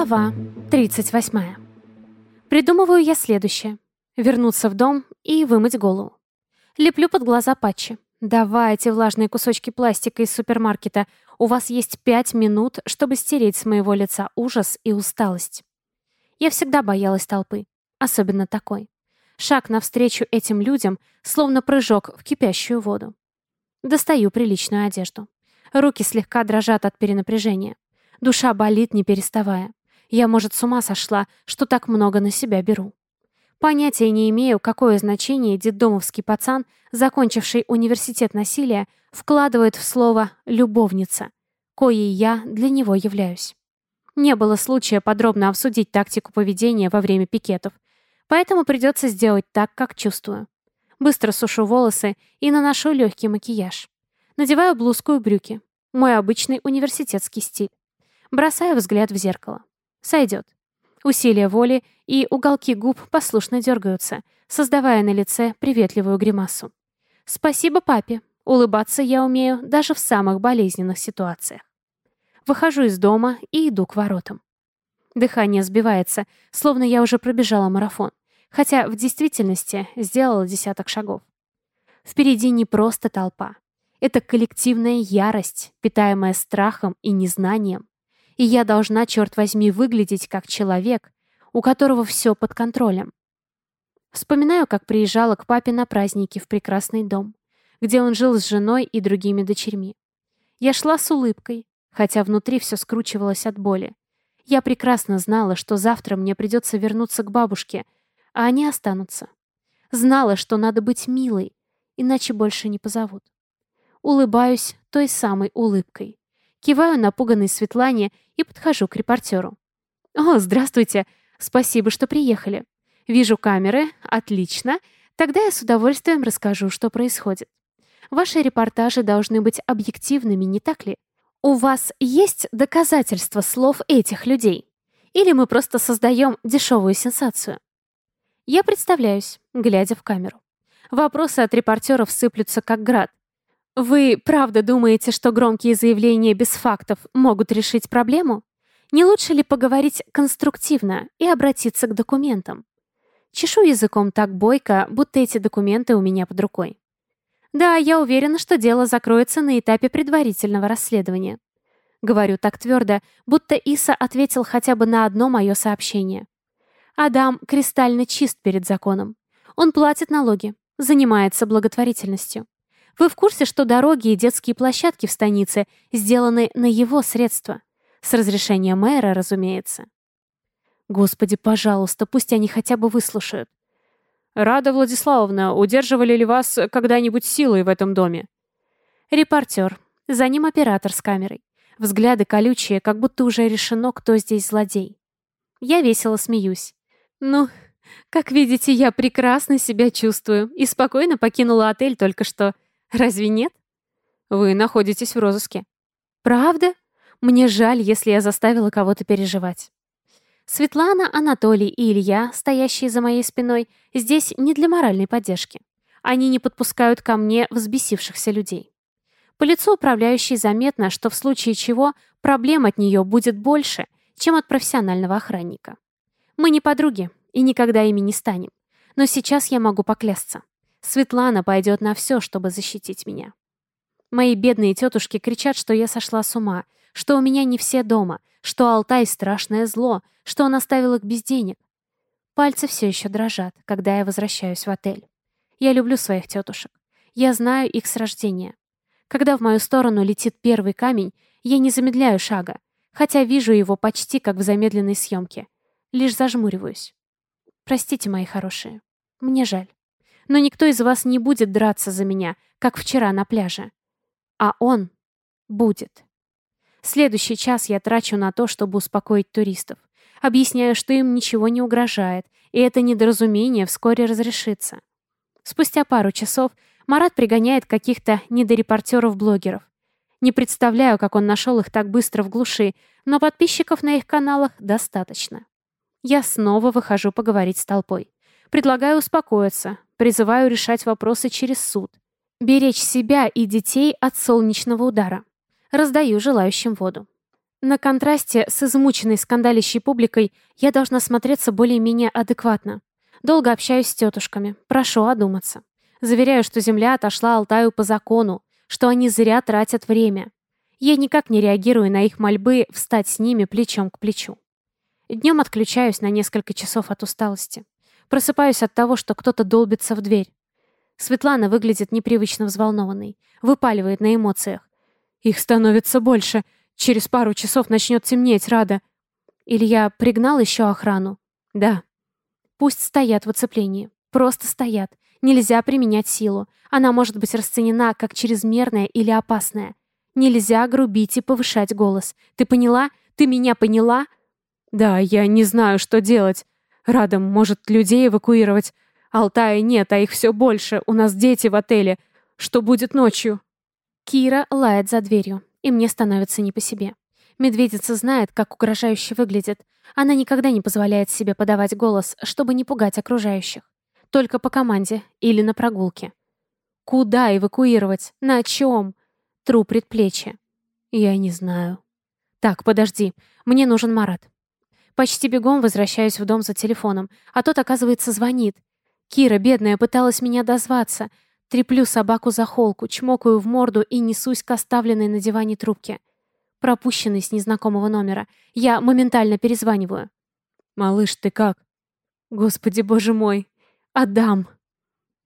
Глава 38. Придумываю я следующее. Вернуться в дом и вымыть голову. Леплю под глаза патчи. Давайте влажные кусочки пластика из супермаркета. У вас есть пять минут, чтобы стереть с моего лица ужас и усталость. Я всегда боялась толпы. Особенно такой. Шаг навстречу этим людям, словно прыжок в кипящую воду. Достаю приличную одежду. Руки слегка дрожат от перенапряжения. Душа болит, не переставая. Я, может, с ума сошла, что так много на себя беру. Понятия не имею, какое значение детдомовский пацан, закончивший университет насилия, вкладывает в слово «любовница», коей я для него являюсь. Не было случая подробно обсудить тактику поведения во время пикетов, поэтому придется сделать так, как чувствую. Быстро сушу волосы и наношу легкий макияж. Надеваю блузку и брюки. Мой обычный университетский стиль. Бросаю взгляд в зеркало. Сойдет. Усилие воли и уголки губ послушно дергаются, создавая на лице приветливую гримасу. Спасибо папе. Улыбаться я умею даже в самых болезненных ситуациях. Выхожу из дома и иду к воротам. Дыхание сбивается, словно я уже пробежала марафон, хотя в действительности сделала десяток шагов. Впереди не просто толпа. Это коллективная ярость, питаемая страхом и незнанием. И я должна, черт возьми, выглядеть как человек, у которого все под контролем. Вспоминаю, как приезжала к папе на праздники в прекрасный дом, где он жил с женой и другими дочерьми. Я шла с улыбкой, хотя внутри все скручивалось от боли. Я прекрасно знала, что завтра мне придется вернуться к бабушке, а они останутся. Знала, что надо быть милой, иначе больше не позовут. Улыбаюсь той самой улыбкой. Киваю напуганной Светлане и подхожу к репортеру. «О, здравствуйте! Спасибо, что приехали. Вижу камеры. Отлично. Тогда я с удовольствием расскажу, что происходит. Ваши репортажи должны быть объективными, не так ли? У вас есть доказательства слов этих людей? Или мы просто создаем дешевую сенсацию?» Я представляюсь, глядя в камеру. Вопросы от репортеров сыплются как град. Вы правда думаете, что громкие заявления без фактов могут решить проблему? Не лучше ли поговорить конструктивно и обратиться к документам? Чешу языком так бойко, будто эти документы у меня под рукой. Да, я уверена, что дело закроется на этапе предварительного расследования. Говорю так твердо, будто Иса ответил хотя бы на одно мое сообщение. Адам кристально чист перед законом. Он платит налоги, занимается благотворительностью. Вы в курсе, что дороги и детские площадки в станице сделаны на его средства? С разрешения мэра, разумеется. Господи, пожалуйста, пусть они хотя бы выслушают. «Рада Владиславовна, удерживали ли вас когда-нибудь силой в этом доме?» Репортер. За ним оператор с камерой. Взгляды колючие, как будто уже решено, кто здесь злодей. Я весело смеюсь. «Ну, как видите, я прекрасно себя чувствую и спокойно покинула отель только что. Разве нет? Вы находитесь в розыске. Правда? Мне жаль, если я заставила кого-то переживать. Светлана, Анатолий и Илья, стоящие за моей спиной, здесь не для моральной поддержки. Они не подпускают ко мне взбесившихся людей. По лицу управляющей заметно, что в случае чего проблем от нее будет больше, чем от профессионального охранника. Мы не подруги и никогда ими не станем. Но сейчас я могу поклясться. Светлана пойдет на все, чтобы защитить меня. Мои бедные тетушки кричат, что я сошла с ума, что у меня не все дома, что Алтай — страшное зло, что он оставил их без денег. Пальцы все еще дрожат, когда я возвращаюсь в отель. Я люблю своих тетушек. Я знаю их с рождения. Когда в мою сторону летит первый камень, я не замедляю шага, хотя вижу его почти как в замедленной съемке. Лишь зажмуриваюсь. Простите, мои хорошие. Мне жаль. Но никто из вас не будет драться за меня, как вчера на пляже. А он будет. Следующий час я трачу на то, чтобы успокоить туристов. Объясняю, что им ничего не угрожает, и это недоразумение вскоре разрешится. Спустя пару часов Марат пригоняет каких-то недорепортеров-блогеров. Не представляю, как он нашел их так быстро в глуши, но подписчиков на их каналах достаточно. Я снова выхожу поговорить с толпой. Предлагаю успокоиться, Призываю решать вопросы через суд. Беречь себя и детей от солнечного удара. Раздаю желающим воду. На контрасте с измученной скандалящей публикой я должна смотреться более-менее адекватно. Долго общаюсь с тетушками, прошу одуматься. Заверяю, что земля отошла Алтаю по закону, что они зря тратят время. Я никак не реагирую на их мольбы встать с ними плечом к плечу. Днем отключаюсь на несколько часов от усталости. Просыпаюсь от того, что кто-то долбится в дверь. Светлана выглядит непривычно взволнованной, выпаливает на эмоциях. Их становится больше. Через пару часов начнет темнеть, Рада. Илья пригнал еще охрану? Да. Пусть стоят в оцеплении. Просто стоят. Нельзя применять силу. Она может быть расценена как чрезмерная или опасная. Нельзя грубить и повышать голос. Ты поняла? Ты меня поняла? Да, я не знаю, что делать. Радом может людей эвакуировать. Алтая нет, а их все больше. У нас дети в отеле. Что будет ночью? Кира лает за дверью и мне становится не по себе. Медведица знает, как угрожающе выглядит. Она никогда не позволяет себе подавать голос, чтобы не пугать окружающих. Только по команде или на прогулке. Куда эвакуировать? На чем? Тру предплечье. Я не знаю. Так, подожди. Мне нужен Марат. Почти бегом возвращаюсь в дом за телефоном, а тот, оказывается, звонит. Кира, бедная, пыталась меня дозваться. Треплю собаку за холку, чмокаю в морду и несусь к оставленной на диване трубке. Пропущенный с незнакомого номера. Я моментально перезваниваю. «Малыш, ты как?» «Господи, боже мой! Адам!»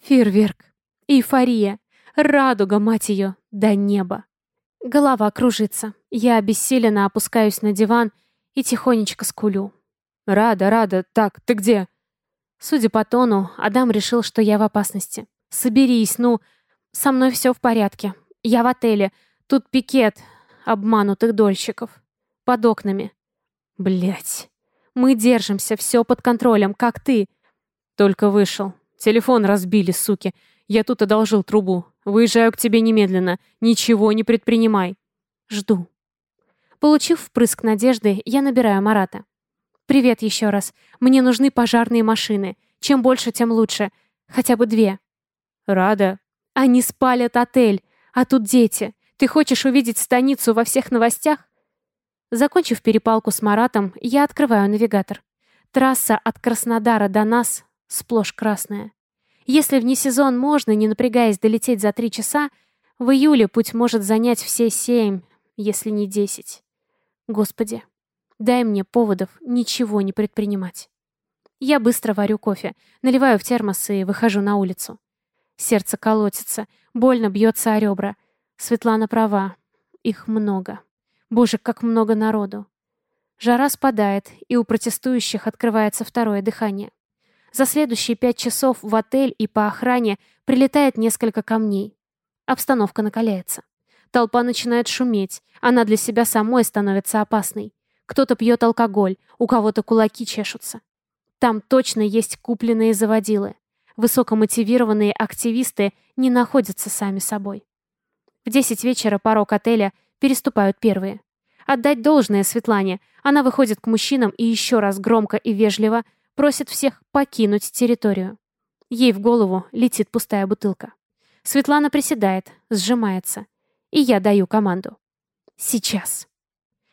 Фейерверк. Эйфория. Радуга, мать ее, до неба. Голова кружится. Я обессиленно опускаюсь на диван и тихонечко скулю. «Рада, Рада, так, ты где?» Судя по тону, Адам решил, что я в опасности. Соберись, ну, со мной все в порядке. Я в отеле. Тут пикет обманутых дольщиков. Под окнами. Блять. Мы держимся, все под контролем, как ты. Только вышел. Телефон разбили, суки. Я тут одолжил трубу. Выезжаю к тебе немедленно. Ничего не предпринимай. Жду. Получив впрыск надежды, я набираю Марата. «Привет еще раз. Мне нужны пожарные машины. Чем больше, тем лучше. Хотя бы две. Рада. Они спалят отель, а тут дети. Ты хочешь увидеть станицу во всех новостях? Закончив перепалку с Маратом, я открываю навигатор. Трасса от Краснодара до нас сплошь красная. Если вне сезон можно, не напрягаясь, долететь за три часа, в июле путь может занять все семь, если не десять. Господи, дай мне поводов ничего не предпринимать. Я быстро варю кофе, наливаю в термос и выхожу на улицу. Сердце колотится, больно бьется о ребра. Светлана права. Их много. Боже, как много народу. Жара спадает, и у протестующих открывается второе дыхание. За следующие пять часов в отель и по охране прилетает несколько камней. Обстановка накаляется. Толпа начинает шуметь, она для себя самой становится опасной. Кто-то пьет алкоголь, у кого-то кулаки чешутся. Там точно есть купленные заводилы. Высокомотивированные активисты не находятся сами собой. В 10 вечера порог отеля переступают первые. Отдать должное Светлане, она выходит к мужчинам и еще раз громко и вежливо просит всех покинуть территорию. Ей в голову летит пустая бутылка. Светлана приседает, сжимается. И я даю команду. Сейчас.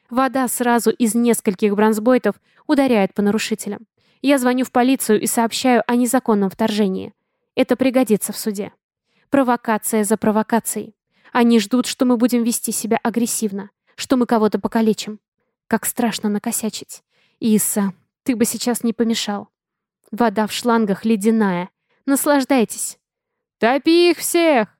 Вода сразу из нескольких бронзбойтов ударяет по нарушителям. Я звоню в полицию и сообщаю о незаконном вторжении. Это пригодится в суде. Провокация за провокацией. Они ждут, что мы будем вести себя агрессивно, что мы кого-то покалечим. Как страшно накосячить. Иса, ты бы сейчас не помешал. Вода в шлангах ледяная. Наслаждайтесь. Топи их всех!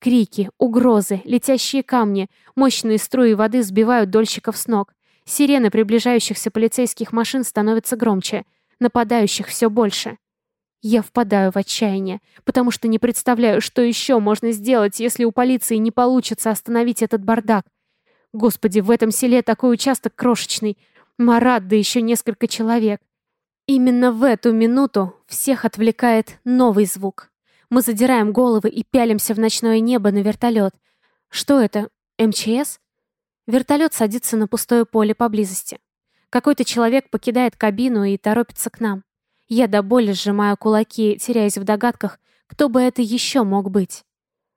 Крики, угрозы, летящие камни, мощные струи воды сбивают дольщиков с ног. Сирены приближающихся полицейских машин становятся громче, нападающих все больше. Я впадаю в отчаяние, потому что не представляю, что еще можно сделать, если у полиции не получится остановить этот бардак. Господи, в этом селе такой участок крошечный. Марат, да еще несколько человек. Именно в эту минуту всех отвлекает новый звук. Мы задираем головы и пялимся в ночное небо на вертолет. Что это? МЧС? Вертолет садится на пустое поле поблизости. Какой-то человек покидает кабину и торопится к нам. Я до боли сжимаю кулаки, теряясь в догадках, кто бы это еще мог быть.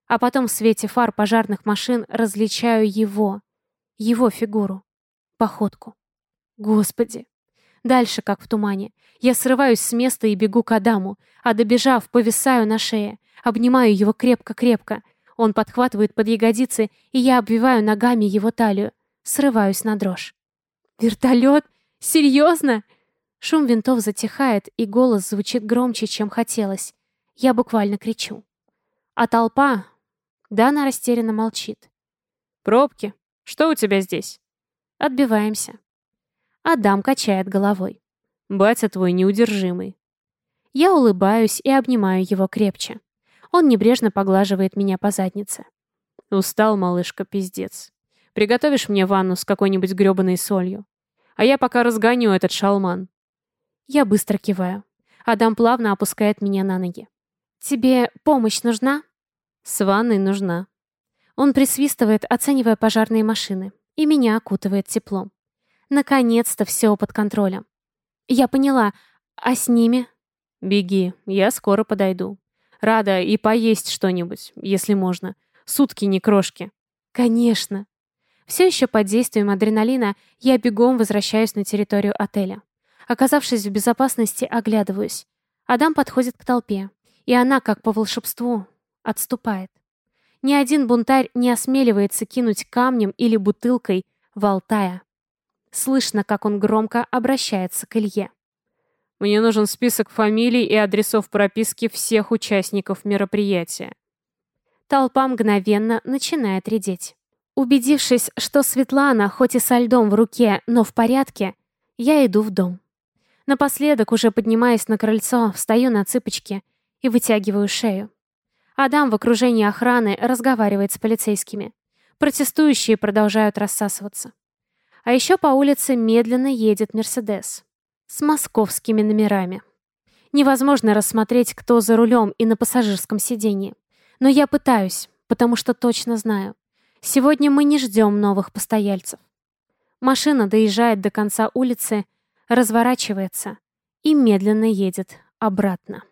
А потом в свете фар пожарных машин различаю его, его фигуру. походку. Господи. Дальше, как в тумане. Я срываюсь с места и бегу к Адаму, а добежав, повисаю на шее, обнимаю его крепко-крепко. Он подхватывает под ягодицы, и я обвиваю ногами его талию. Срываюсь на дрожь. «Вертолет? Серьезно?» Шум винтов затихает, и голос звучит громче, чем хотелось. Я буквально кричу. А толпа... Дана растерянно молчит. «Пробки? Что у тебя здесь?» Отбиваемся. Адам качает головой. «Батя твой неудержимый». Я улыбаюсь и обнимаю его крепче. Он небрежно поглаживает меня по заднице. «Устал, малышка, пиздец. Приготовишь мне ванну с какой-нибудь грёбаной солью? А я пока разгоню этот шалман». Я быстро киваю. Адам плавно опускает меня на ноги. «Тебе помощь нужна?» «С ванной нужна». Он присвистывает, оценивая пожарные машины, и меня окутывает теплом. Наконец-то все под контролем. Я поняла, а с ними? Беги, я скоро подойду. Рада и поесть что-нибудь, если можно. Сутки не крошки. Конечно. Все еще под действием адреналина я бегом возвращаюсь на территорию отеля. Оказавшись в безопасности, оглядываюсь. Адам подходит к толпе, и она, как по волшебству, отступает. Ни один бунтарь не осмеливается кинуть камнем или бутылкой в Алтая. Слышно, как он громко обращается к Илье. «Мне нужен список фамилий и адресов прописки всех участников мероприятия». Толпа мгновенно начинает редеть. Убедившись, что Светлана, хоть и со льдом в руке, но в порядке, я иду в дом. Напоследок, уже поднимаясь на крыльцо, встаю на цыпочки и вытягиваю шею. Адам в окружении охраны разговаривает с полицейскими. Протестующие продолжают рассасываться. А еще по улице медленно едет Мерседес. С московскими номерами. Невозможно рассмотреть, кто за рулем и на пассажирском сиденье. Но я пытаюсь, потому что точно знаю. Сегодня мы не ждем новых постояльцев. Машина доезжает до конца улицы, разворачивается и медленно едет обратно.